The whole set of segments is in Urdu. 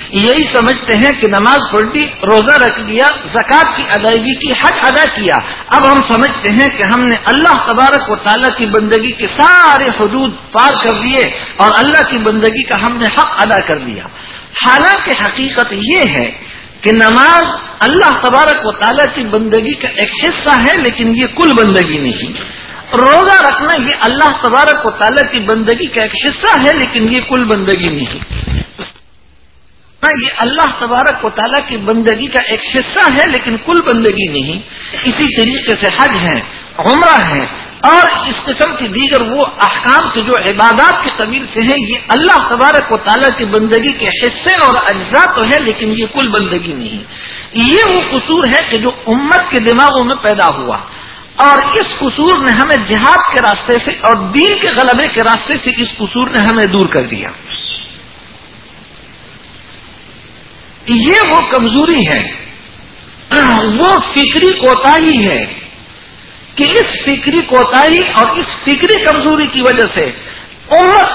یہی سمجھتے ہیں کہ نماز پڑھ روزہ رکھ لیا، زکوٰۃ کی ادائیگی کی، حج ادا کیا۔ اب ہم سمجھتے ہیں کہ ہم نے اللہ تبارک و تعالیٰ کی بندگی کے سارے حدود پار کر لیے اور اللہ کی بندگی کا ہم نے حق ادا کر لیا۔ حالانکہ حقیقت یہ ہے کہ نماز اللہ تبارک و تعالیٰ کی بندگی کا ایک حصہ ہے، لیکن یہ کل بندگی نہیں۔ روزہ رکھنا یہ اللہ تبارک و تعالیٰ کی بندگی کا ایک حصہ ہے، لیکن یہ کل بندگی نہیں۔ یہ اللہ تبارک و تعالیٰ کی بندگی کا ایک حصہ ہے، لیکن کل بندگی نہیں۔ اسی طریقے سے حج ہے، عمرہ ہے، اور اس قسم کی دیگر وہ احکام کے جو عبادات کی قبیل سے ہیں، یہ اللہ تبارک و تعالیٰ کی بندگی کے حصے اور اجزاء تو ہے لیکن یہ کل بندگی نہیں۔ یہ وہ قصور ہے کہ جو امت کے دماغوں میں پیدا ہوا۔ اور اس قصور نے ہمیں جہاد کے راستے سے اور دین کے غلبے کے راستے سے اس قصور نے ہمیں دور کر دیا۔ یہ وہ کمزوری ہے، وہ فکری کوتاہی ہے کہ اس فکری کوتا اور اس فکری کمزوری کی وجہ سے امت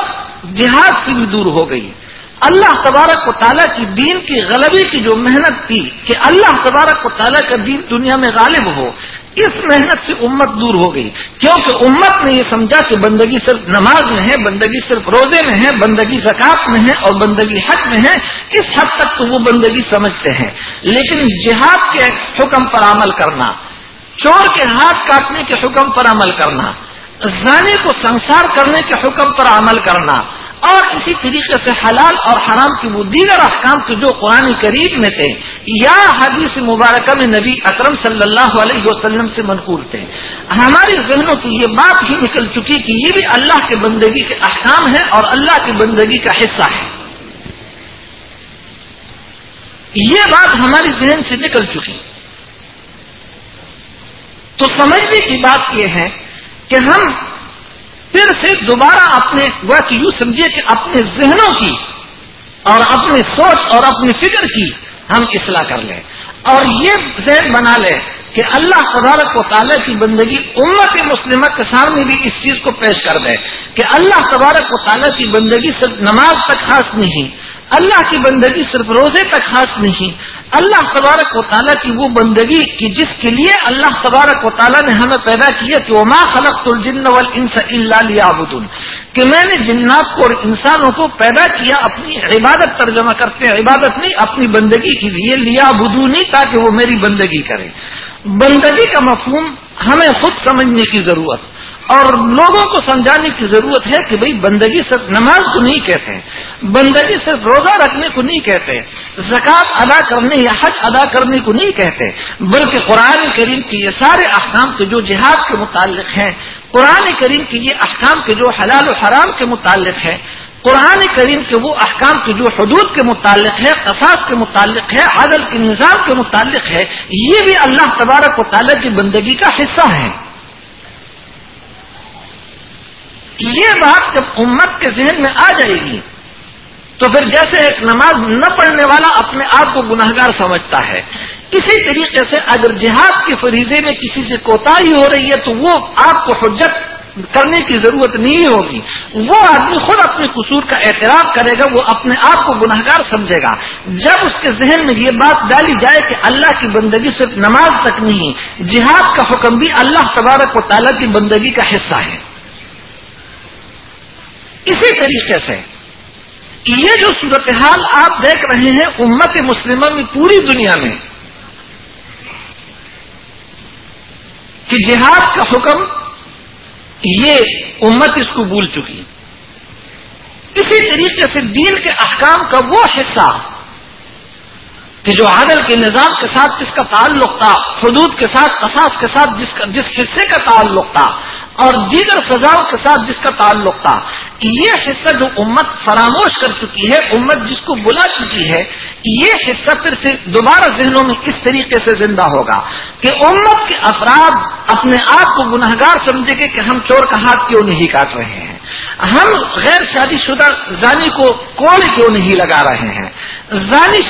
جہاد کی بھی دور ہو گئی۔ اللہ تبارک و تعالیٰ کی دین کی غلبی کی جو محنت تھی کہ اللہ تبارک و تعالیٰ کا دین دنیا میں غالب ہو اس محنت سے امت دور ہو گئی۔ کیونکہ امت نے یہ سمجھا کہ بندگی صرف نماز میں ہے، بندگی صرف روزے میں ہے، بندگی زکات میں ہے اور بندگی حج میں ہے، اس حد تک تو وہ بندگی سمجھتے ہیں۔ لیکن جہاد کے حکم پر عمل کرنا، چور کے ہاتھ کاٹنے کے حکم پر عمل کرنا، زانے کو سنسار کرنے کے حکم پر عمل کرنا اور اسی طریقے سے حلال اور حرام کی وہ دیگر احکام کے جو قرآن کریم میں تھے، یا حدیث مبارکہ میں نبی اکرم صلی اللہ علیہ وسلم سے منقور تھے۔ ہمارے ذہنوں کی یہ بات ہی نکل چکی کہ یہ بھی اللہ کے بندگی کے احکام ہے اور اللہ کی بندگی کا حصہ ہے۔ یہ بات ہماری ذہن سے نکل چکی۔ تو سمجھنے کی بات یہ ہے کہ ہم پھر سے دوبارہ اپنے کہ یوں سمجھیے کہ اپنے ذہنوں کی اور اپنی سوچ اور اپنی فکر کی ہم اصلاح کر لیں۔ اور یہ ذہن بنا لیں کہ اللہ تبارک و تعالیٰ کی بندگی امت مسلمہ کے سامنے بھی اس چیز کو پیش کر دے کہ اللہ تبارک و تعالیٰ کی بندگی صرف نماز تک خاص نہیں اللہ کی بندگی صرف روزے تک خاص نہیں۔ اللہ تبارک و تعالیٰ کی وہ بندگی کی جس کے لیے اللہ تبارک و تعالیٰ نے ہمیں پیدا کیا کہ وہ خلق الجن اللہ کہ میں نے جنات کو اور انسانوں کو پیدا کیا اپنی عبادت ترجمہ کرتے ہیں، عبادت نہیں، اپنی بندگی کے لیے لیا بدو نہیں تاکہ وہ میری بندگی کرے بندگی کا مفہوم ہمیں خود سمجھنے کی ضرورت۔ اور لوگوں کو سمجھانے کی ضرورت ہے کہ بھئی بندگی صرف نماز کو نہیں کہتے بندگی صرف روزہ رکھنے کو نہیں کہتے زکوٰۃ ادا کرنے یا حج ادا کرنے کو نہیں کہتے بلکہ قرآن کریم کے یہ سارے احکام کے جو جہاد کے متعلق ہیں، قرآن کریم کے یہ احکام کے جو حلال و حرام کے متعلق ہے قرآن کریم کے وہ احکام کے جو حدود کے متعلق ہے قصاص کے متعلق ہے عدل کے نظام کے متعلق ہے یہ بھی اللہ تبارک و تعالیٰ کی بندگی کا حصہ ہے یہ بات جب امت کے ذہن میں آ جائے گی، تو پھر جیسے ایک نماز نہ پڑھنے والا اپنے آپ کو گناہ گار سمجھتا ہے۔ اسی طریقے سے اگر جہاد کے فریضے میں کسی سے کوتا ہی ہو رہی ہے، تو وہ آپ کو حجت کرنے کی ضرورت نہیں ہوگی۔ وہ آدمی خود اپنے قصور کا اعتراف کرے گا، وہ اپنے آپ کو گناہ گار سمجھے گا۔ جب اس کے ذہن میں یہ بات ڈالی جائے کہ اللہ کی بندگی صرف نماز تک نہیں، جہاد کا حکم بھی اللہ تبارک و تعالیٰ کی بندگی کا حصہ ہے۔ اسی طریقے سے یہ جو صورتحال آپ دیکھ رہے ہیں امت مسلمہ میں پوری دنیا میں، کہ جہاد کا حکم یہ امت اس کو بھول چکی۔ اسی طریقے سے دین کے احکام کا وہ حصہ کہ جو عادل کے نظام کے ساتھ جس کا تعلق تھا، حدود کے ساتھ، قصاص کے ساتھ جس کا جس حصے کا تعلق تھا اور دیگر سزاؤں کے ساتھ جس کا تعلق تھا یہ حصہ جو امت فراموش کر چکی ہے، امت جس کو بلا چکی ہے، یہ حصہ پھر سے دوبارہ ذہنوں میں کس طریقے سے زندہ ہوگا کہ امت کے افراد اپنے آپ کو گناہ گار سمجھے گے کہ ہم چور کا ہاتھ کیوں نہیں کاٹ رہے ہیں۔ ہم غیر شادی شدہ زانی کو کون کیوں نہیں لگا رہے ہیں؟ زانی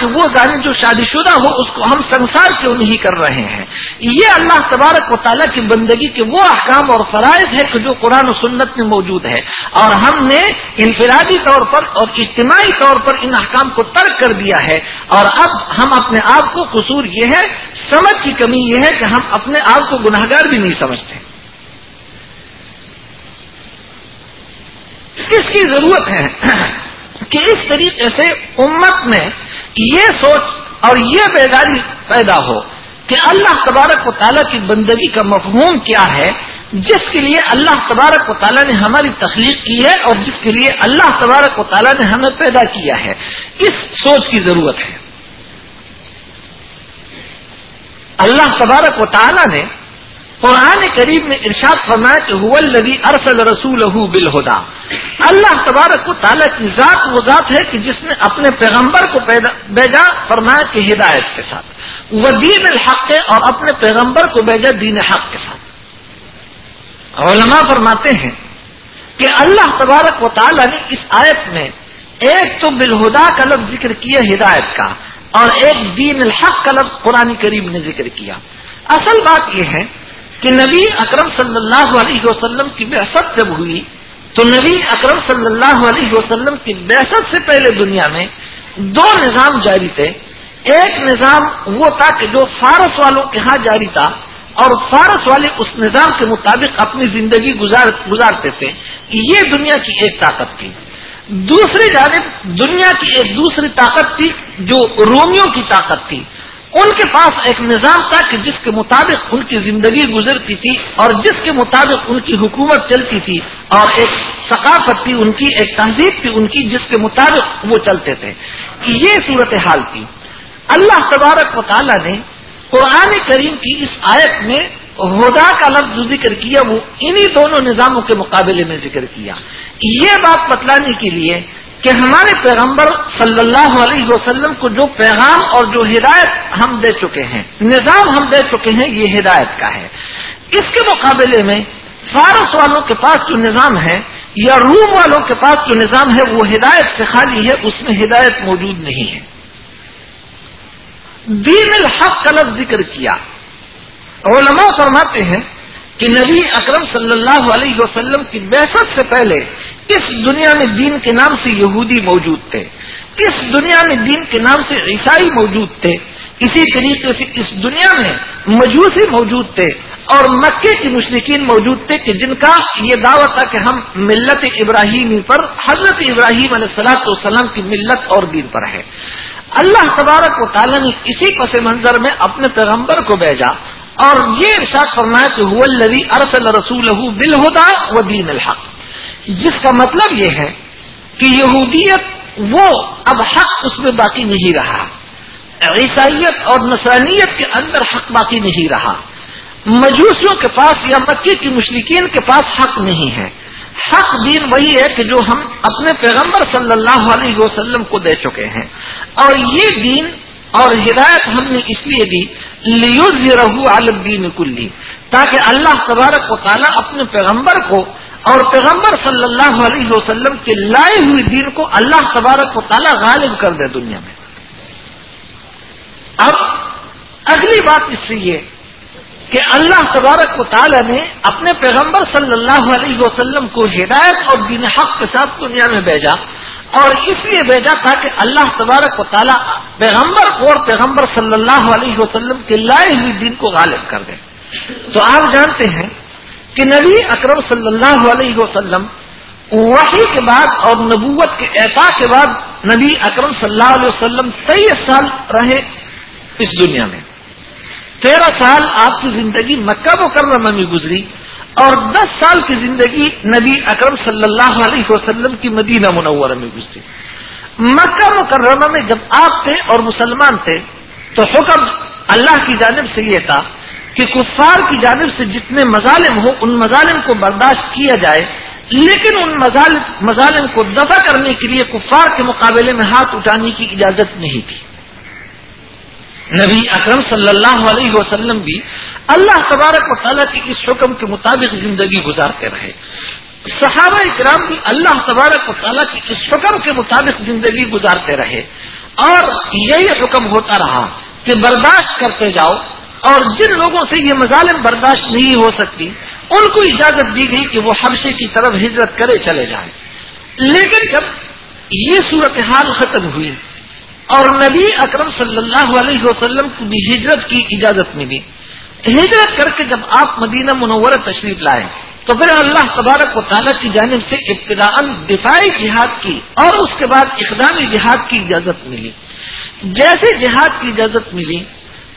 کہ وہ زانی جو شادی شدہ ہو، اس کو ہم سنسار کیوں نہیں کر رہے ہیں؟ یہ اللہ تبارک و تعالیٰ کی بندگی کے وہ احکام اور فرائض ہے کہ جو قرآن و سنت میں موجود ہے اور ہم نے انفرادی طور پر اور اجتماعی طور پر ان احکام کو ترک کر دیا ہے۔ اور اب ہم اپنے آپ کو قصور یہ ہے، سمجھ کی کمی یہ ہے کہ ہم اپنے آپ کو گناہ گار بھی نہیں سمجھتے۔ اس کی ضرورت ہے کہ اس طریقے سے امت میں یہ سوچ اور یہ بیداری پیدا ہو کہ اللہ تبارک و تعالیٰ کی بندگی کا مفہوم کیا ہے، جس کے لیے اللہ تبارک و تعالیٰ نے ہماری تخلیق کی ہے اور جس کے لیے اللہ تبارک و تعالیٰ نے ہمیں پیدا کیا ہے۔ اس سوچ کی ضرورت ہے۔ اللہ تبارک و تعالیٰ نے قرآن قریب میں ارشاد فرمایا کہ الذي ارسل رسوله بالهدى اللہ تبارک و تعالیٰ کی ذات وہ ذات ہے کہ جس نے اپنے پیغمبر کو بیجا فرمایا کہ ہدایت کے ساتھ۔ وہ دین الحق اور اپنے پیغمبر کو بیجا دین حق کے ساتھ۔ علماء فرماتے ہیں کہ اللہ تبارک و تعالیٰ نے اس آیت میں ایک تو بالہدا کا لفظ ذکر کیا، ہدایت کا، اور ایک دین الحق کا لفظ قرآن کریم نے ذکر کیا۔ اصل بات یہ ہے کہ نبی اکرم صلی اللہ علیہ وسلم کی بحثت جب ہوئی، تو نبی اکرم صلی اللہ علیہ وسلم کی بحثت سے پہلے دنیا میں دو نظام جاری تھے۔ ایک نظام وہ تھا کہ جو فارس والوں کے ہاں جاری تھا، اور فارس والے اس نظام کے مطابق اپنی زندگی گزار، گزارتے تھے۔ یہ دنیا کی ایک طاقت تھی۔ دوسری جانب دنیا کی ایک دوسری طاقت تھی جو رومیوں کی طاقت تھی۔ ان کے پاس ایک نظام تھا کہ جس کے مطابق ان کی زندگی گزرتی تھی اور جس کے مطابق ان کی حکومت چلتی تھی اور ایک ثقافت تھی ان کی، ایک تہذیب تھی ان کی جس کے مطابق وہ چلتے تھے۔ یہ صورت حال تھی۔ اللہ تبارک و تعالیٰ نے قرآن کریم کی اس آیت میں ہدا کا لفظ ذکر کیا، وہ انہی دونوں نظاموں کے مقابلے میں ذکر کیا۔ یہ بات بتلانے کے لیے کہ ہمارے پیغمبر صلی اللہ علیہ وسلم کو جو پیغام اور جو ہدایت ہم دے چکے ہیں، نظام ہم دے چکے ہیں، یہ ہدایت کا ہے۔ اس کے مقابلے میں فارس والوں کے پاس جو نظام ہے یا روم والوں کے پاس جو نظام ہے، وہ ہدایت سے خالی ہے، اس میں ہدایت موجود نہیں ہے۔ دین الحق کا لفظ ذکر کیا۔ علماء فرماتے ہیں کہ نبی اکرم صلی اللہ علیہ وسلم کی بحثت سے پہلے اس دنیا میں دین کے نام سے یہودی موجود تھے؟ اس دنیا میں دین کے نام سے عیسائی موجود تھے؟ اسی طریقے سے اس دنیا میں مجوسی موجود تھے اور مکے کی مشرقین موجود تھے کہ جن کا یہ دعوت تھا کہ ہم ملت ابراہیمی پر، حضرت ابراہیم علیہ السلاۃ والسلام کی ملت اور دین پر ہے اللہ تبارک و تعالیٰ نے اسی پس منظر میں اپنے پیغمبر کو بھیجا اور یہ ارشاد فرمایا کہ ارسل رسول بل ہوتا وہ دین الحق. جس کا مطلب یہ ہے کہ یہودیت وہ اب حق اس میں باقی نہیں رہا. عیسائیت اور نسرانیت کے اندر حق باقی نہیں رہا. مجوسیوں کے پاس یا مکی کی مشرقین کے پاس حق نہیں ہے. حق دین وہی ہے کہ جو ہم اپنے پیغمبر صلی اللہ علیہ وسلم کو دے چکے ہیں. اور یہ دین اور ہدایت ہم نے اس لیے دی رہو عالدین کلی تاکہ اللہ تبارک و تعالیٰ اپنے پیغمبر کو اور پیغمبر صلی اللہ علیہ وسلم کے لائے ہوئے دین کو اللہ تبارک و تعالیٰ غالب کر دے دنیا میں۔ اب اگلی بات اس سے یہ کہ اللہ تبارک و تعالیٰ نے اپنے پیغمبر صلی اللہ علیہ وسلم کو ہدایت اور دین حق کے ساتھ دنیا میں بھیجا۔ اور اس لیے بھیجا تھا کہ اللہ تبارک و تعالیٰ پیغمبر اور پیغمبر صلی اللہ علیہ وسلم کے لائے ہوئی دین کو غالب کر دے۔ تو آپ جانتے ہیں کہ نبی اکرم صلی اللہ علیہ وسلم وحی کے بعد اور نبوت کے اعتا کے بعد نبی اکرم صلی اللہ علیہ وسلم تیئیس سال رہے اس دنیا میں۔ تیرہ سال آپ کی زندگی مکہ مکرمہ میں گزری۔ اور دس سال کی زندگی نبی اکرم صلی اللہ علیہ وسلم کی مدینہ منورہ میں گزری۔ مکہ مکرمہ میں جب آپ تھے اور مسلمان تھے، تو حکم اللہ کی جانب سے یہ تھا کہ کفار کی جانب سے جتنے مظالم ہو ان مظالم کو برداشت کیا جائے۔ لیکن ان مظالم کو دفع کرنے کے لیے کفار کے مقابلے میں ہاتھ اٹھانے کی اجازت نہیں تھی۔ نبی اکرم صلی اللہ علیہ وسلم بھی اللہ تبارک و تعالیٰ کے اس حکم کے مطابق زندگی گزارتے رہے۔ صحابہ اکرام بھی اللہ تبارک و تعالیٰ کی اس حکم کے مطابق زندگی گزارتے رہے۔ اور یہی حکم ہوتا رہا کہ برداشت کرتے جاؤ اور جن لوگوں سے یہ مظالم برداشت نہیں ہو سکتی، ان کو اجازت دی گئی کہ وہ حبشے کی طرف ہجرت کرے چلے جائیں۔ لیکن جب یہ صورتحال ختم ہوئی اور نبی اکرم صلی اللہ علیہ وسلم کو بھی ہجرت کی اجازت ملی۔ ہجرت کر کے جب آپ مدینہ منورہ تشریف لائے، تو پھر اللہ تبارک و تعالیٰ کی جانب سے ابتدا دفاعی جہاد کی اور اس کے بعد اقدامی جہاد کی اجازت ملی۔ جیسے جہاد کی اجازت ملی،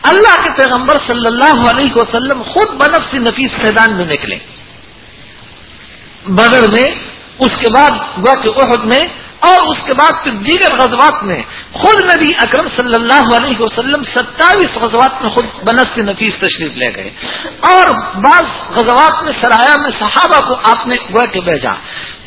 اللہ کے پیغمبر صلی اللہ علیہ وسلم خود بنف سے نفیس میدان میں نکلے۔ بدر میں، اس کے بعد عہد میں اور اس کے بعد پھر دیگر غزوات میں خود نبی اکرم صلی اللہ علیہ وسلم ستاویس غزوات میں خود بنس سے نفیس تشریف لے گئے اور بعض غزوات میں سرایا میں صحابہ کو آپ نے گویا کے بھیجا۔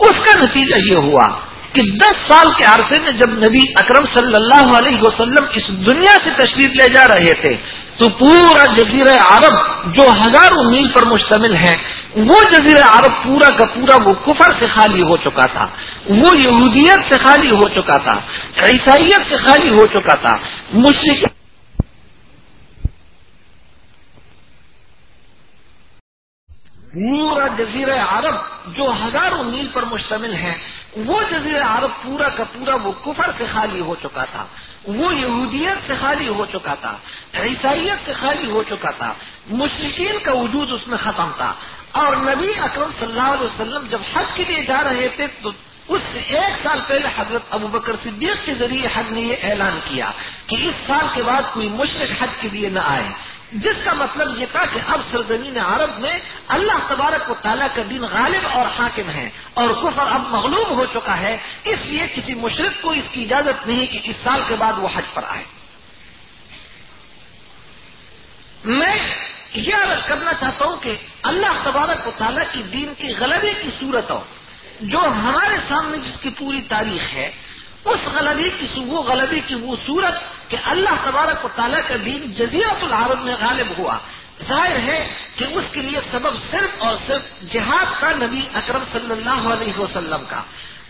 اس کا نتیجہ یہ ہوا کہ دس سال کے عرصے میں جب نبی اکرم صلی اللہ علیہ وسلم اس دنیا سے تشریف لے جا رہے تھے تو پورا جزیر عرب جو ہزاروں میل پر مشتمل ہے وہ جزیرہ عرب پورا کا پورا وہ کفر سے خالی ہو چکا تھا، وہ یہودیت سے خالی ہو چکا تھا، عیسائیت سے خالی ہو چکا تھا۔ مشرق پورا جزیرہ عرب جو ہزاروں میل پر مشتمل ہے وہ جزیر عرب پورا کا پورا وہ کفر سے خالی ہو چکا تھا، وہ یہودیت سے خالی ہو چکا تھا، عیسائیت سے خالی ہو چکا تھا مشرقین کا وجود اس میں ختم تھا۔ اور نبی اکرم صلی اللہ علیہ وسلم جب حج کے لیے جا رہے تھے تو اس سے ایک سال پہلے حضرت ابو بکر صدیق کے ذریعے حج نے یہ اعلان کیا کہ اس سال کے بعد کوئی مشرق حج کے لیے نہ آئے۔ جس کا مطلب یہ تھا کہ اب سرزمین عرب میں اللہ تبارک و تعالیٰ کا دن غالب اور حاکم ہے اور کفر اب مغلوب ہو چکا ہے، اس لیے کسی مشرق کو اس کی اجازت نہیں کہ اس سال کے بعد وہ حج پر آئے۔ میں یہ عرض کرنا چاہتا ہوں کہ اللہ تبارک و تعالیٰ کی دین کی غلبے کی صورتوں، جو ہمارے سامنے جس کی پوری تاریخ ہے اس غلبی کی وہ غلبی کی وہ صورت کہ اللہ تبارک و تعالیٰ کا دین جزیرت العرب میں غالب ہوا۔ ظاہر ہے کہ اس کے لیے سبب صرف اور صرف جہاد کا نبی اکرم صلی اللہ علیہ وسلم کا۔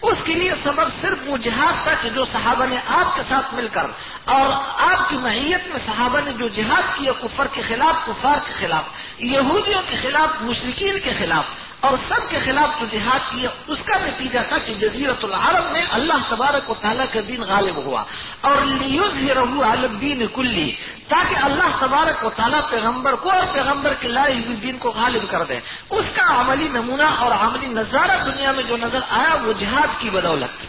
اس کے لیے سبب صرف وہ جہاد تھا کہ جو صحابہ نے آپ کے ساتھ مل کر اور آپ کی معیت میں صحابہ نے جو جہاد کیا کفر کے خلاف، کفار کے خلاف، یہودیوں کے خلاف مشرقین کے خلاف اور سب کے خلاف جو جہاد کیا اس کا نتیجہ تھا کہ جزیرت العرب میں اللہ تبارک و تعالیٰ کا دین غالب ہوا۔ اور لیوز رہو عالم دین کلی تاکہ اللہ تبارک و تعالیٰ پیغمبر کو اور پیغمبر کے لائے ہوئی دین کو غالب کر دے۔ اس کا عملی نمونہ اور عملی نظارہ دنیا میں جو نظر آیا، وہ جہاد کی بدولت۔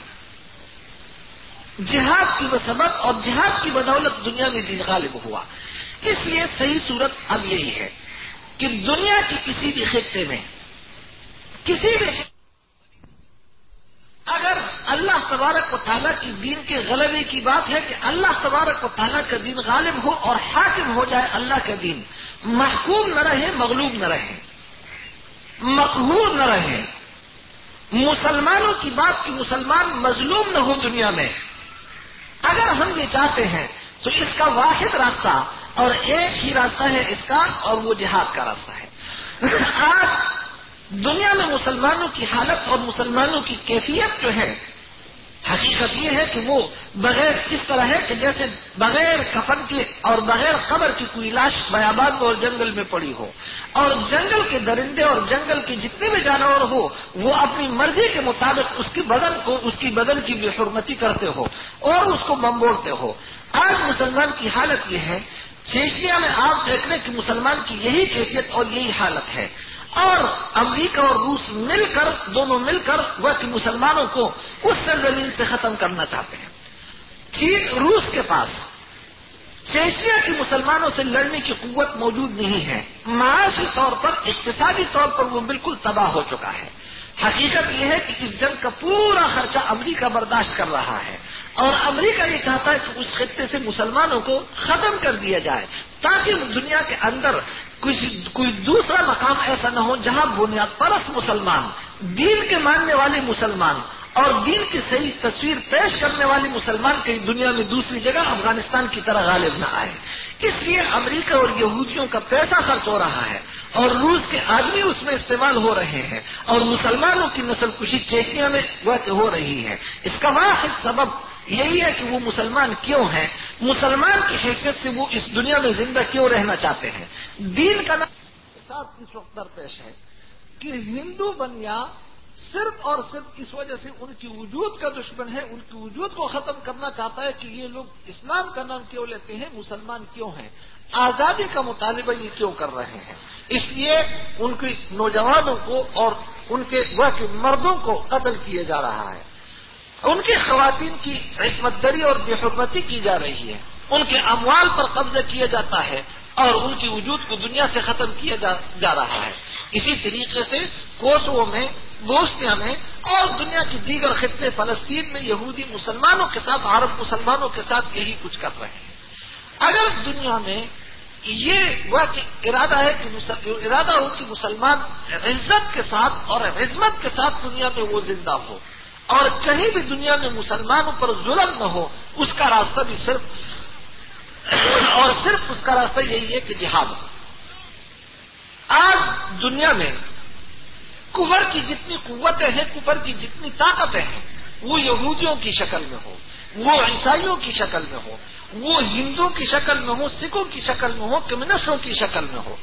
جہاد کی سبق اور جہاد کی بدولت دنیا میں دین غالب ہوا۔ اس لیے صحیح صورت اب یہی ہے کہ دنیا کی کسی بھی خطے میں کسی بھی اگر اللہ تبارک و تعالیٰ کی دین کے غلبے کی بات ہے کہ اللہ تبارک و تعالیٰ کا دین غالب ہو اور حاکم ہو جائے اللہ کا دین، محکوم نہ رہے، مغلوب نہ رہے مقبول نہ رہے، مسلمانوں کی بات کی مسلمان مظلوم نہ ہو دنیا میں، اگر ہم یہ چاہتے ہیں تو اس کا واحد راستہ اور ایک ہی راستہ ہے اس کا اور وہ جہاد کا راستہ ہے۔ آج دنیا میں مسلمانوں کی حالت اور مسلمانوں کی کیفیت جو ہے، حقیقت یہ ہے کہ وہ بغیر اس طرح ہے کہ جیسے بغیر کفن کے اور بغیر قبر کی کوئی لاش بیابان اور جنگل میں پڑی ہو۔ اور جنگل کے درندے اور جنگل کے جتنے بھی جانور ہو، وہ اپنی مرضی کے مطابق اس کی بدن کو، اس کی بدن کی بے حرمتی کرتے ہو اور اس کو بمبوڑتے ہو۔ آج مسلمان کی حالت یہ ہے چیشیا میں آپ دیکھنے کہ مسلمان کی یہی کیفیت اور یہی حالت ہے۔ اور امریکہ اور روس مل کر، دونوں مل کر وقت مسلمانوں کو اس سرزمین سے ختم کرنا چاہتے ہیں۔ چین روس کے پاس چیشیا کے مسلمانوں سے لڑنے کی قوت موجود نہیں ہے۔ معاشی طور پر، اقتصادی طور پر وہ بالکل تباہ ہو چکا ہے۔ حقیقت یہ ہے کہ اس جنگ کا پورا خرچہ امریکہ برداشت کر رہا ہے اور امریکہ یہ چاہتا ہے کہ اس خطے سے مسلمانوں کو ختم کر دیا جائے تاکہ دنیا کے اندر کوئی دوسرا مقام ایسا نہ ہو جہاں بنیاد پرست مسلمان، دین کے ماننے والے مسلمان اور دین کی صحیح تصویر پیش کرنے والی مسلمان کئی دنیا میں دوسری جگہ افغانستان کی طرح غالب نہ آئے۔ اس لیے امریکہ اور یہودیوں کا پیسہ خرچ ہو رہا ہے اور روس کے آدمی اس میں استعمال ہو رہے ہیں اور مسلمانوں کی نسل کشی چیکیا میں ہو رہی ہے۔ اس کا واحد سبب یہی ہے کہ وہ مسلمان کیوں ہیں؟ مسلمان کی حیثیت سے وہ اس دنیا میں زندہ کیوں رہنا چاہتے ہیں؟ دین کا نام ساتھ اس وقت درپیش ہے کہ ہندو بنیا صرف اور صرف اس وجہ سے ان کی وجود کا دشمن ہے، ان کی وجود کو ختم کرنا چاہتا ہے کہ یہ لوگ اسلام کا نام کیوں لیتے ہیں، مسلمان کیوں ہیں؟ آزادی کا مطالبہ یہ کیوں کر رہے ہیں؟ اس لیے ان کی نوجوانوں کو اور ان کے وہ مردوں کو قتل کیے جا رہا ہے۔ ان کی خواتین کی عصمت دری اور بے حرمتی کی جا رہی ہے۔ ان کے اموال پر قبضہ کیا جاتا ہے اور ان کی وجود کو دنیا سے ختم کیا جا رہا ہے۔ اسی طریقے سے کوسو میں بوسنیا میں اور دنیا کی دیگر خطے فلسطین میں یہودی مسلمانوں کے ساتھ، عرب مسلمانوں کے ساتھ یہی کچھ کر رہے ہیں۔ اگر دنیا میں یہ وہ ارادہ ہے کہ ارادہ ہو کہ مسلمان عزت کے ساتھ اور عزمت کے ساتھ دنیا میں وہ زندہ ہو، اور کہیں بھی دنیا میں مسلمانوں پر ظلم نہ ہو، اس کا راستہ بھی صرف، اور صرف اس کا راستہ یہی ہے کہ جہاد ہو۔ آج دنیا میں کفر کی جتنی قوتیں ہیں، کفر کی جتنی طاقتیں ہیں، وہ یہودیوں کی شکل میں ہو وہ عیسائیوں کی شکل میں ہو وہ ہندوؤں کی شکل میں ہو سکھوں کی شکل میں ہو کمیونسٹوں کی شکل میں ہو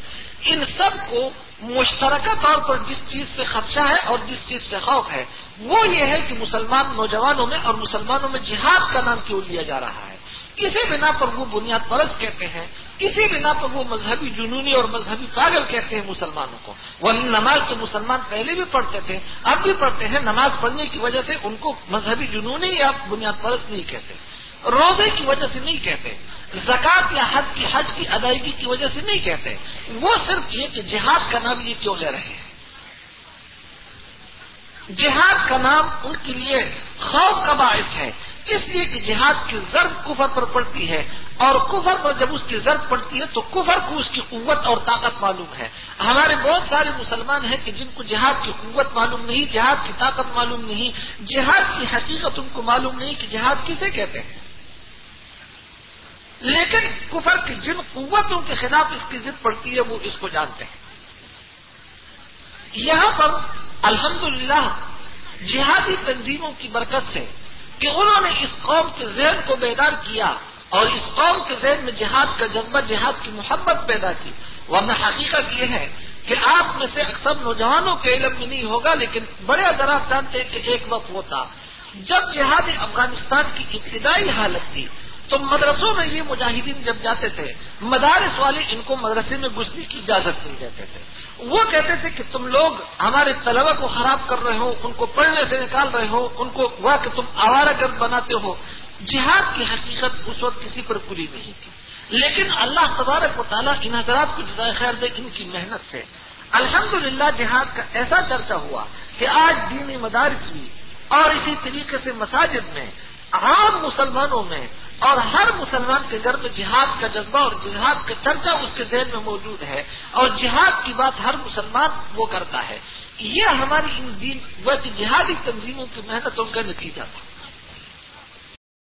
ان سب کو مشترکہ طور پر جس چیز سے خدشہ ہے اور جس چیز سے خوف ہے، وہ یہ ہے کہ مسلمان نوجوانوں میں اور مسلمانوں میں جہاد کا نام کیوں لیا جا رہا ہے؟ کسی بنا پر وہ بنیاد پرست کہتے ہیں کسی بنا پر وہ مذہبی جنونی اور مذہبی پاگل کہتے ہیں مسلمانوں کو۔ وہ نماز تو مسلمان پہلے بھی پڑھتے تھے، اب بھی پڑھتے ہیں، نماز پڑھنے کی وجہ سے ان کو مذہبی جنونی یا بنیاد پرست نہیں کہتے۔ روزے کی وجہ سے نہیں کہتے زکات یا حج کی حج کی ادائیگی کی وجہ سے نہیں کہتے۔ وہ صرف یہ کہ جہاد کا نام یہ کیوں لے رہے ہیں؟ جہاد کا نام ان کے لیے خوف کا باعث ہے۔ اس لیے کہ جہاد کی ضرب کفر پر پڑتی ہے اور کفر پر جب اس کی ضرب پڑتی ہے تو کفر کو اس کی قوت اور طاقت معلوم ہے۔ ہمارے بہت سارے مسلمان ہیں کہ جن کو جہاد کی قوت معلوم نہیں، جہاد کی طاقت معلوم نہیں، جہاد کی حقیقت ان کو معلوم نہیں کہ جہاد کسے کہتے ہیں۔ لیکن کفر کی جن قوتوں کے خلاف اس کی ضد پڑتی ہے وہ اس کو جانتے ہیں۔ یہاں پر الحمدللہ جہادی تنظیموں کی برکت سے کہ انہوں نے اس قوم کے ذہن کو بیدار کیا اور اس قوم کے ذہن میں جہاد کا جذبہ، جہاد کی محبت پیدا کی۔ ورنہ حقیقت یہ ہے کہ آپ میں سے اکثر نوجوانوں کے علم میں نہیں ہوگا، لیکن بڑے آپ جانتے ہیں کہ ایک وقت ہوتا جب جہاد افغانستان کی ابتدائی حالت تھی، تو مدرسوں میں یہ مجاہدین جب جاتے تھے، مدارس والے ان کو مدرسے میں گھسنے کی اجازت نہیں دیتے تھے۔ وہ کہتے تھے کہ تم لوگ ہمارے طلبہ کو خراب کر رہے ہو، ان کو پڑھنے سے نکال رہے ہو، ان کو وہ کہ تم آوارہ گرد بناتے ہو۔ جہاد کی حقیقت اس وقت کسی پر پوری نہیں تھی۔ لیکن اللہ تبارک و تعالیٰ ان حضرات کو جزائے خیر دے، ان کی محنت سے۔ الحمدللہ جہاد کا ایسا چرچا ہوا کہ آج دینی مدارس بھی اور اسی طریقے سے مساجد میں عام مسلمانوں میں اور ہر مسلمان کے گھر میں جہاد کا جذبہ اور جہاد کا چرچا اس کے ذہن میں موجود ہے اور جہاد کی بات ہر مسلمان وہ کرتا ہے۔ یہ ہماری ان دین و جہادی تنظیموں کی محنتوں کا نتیجہ تھا۔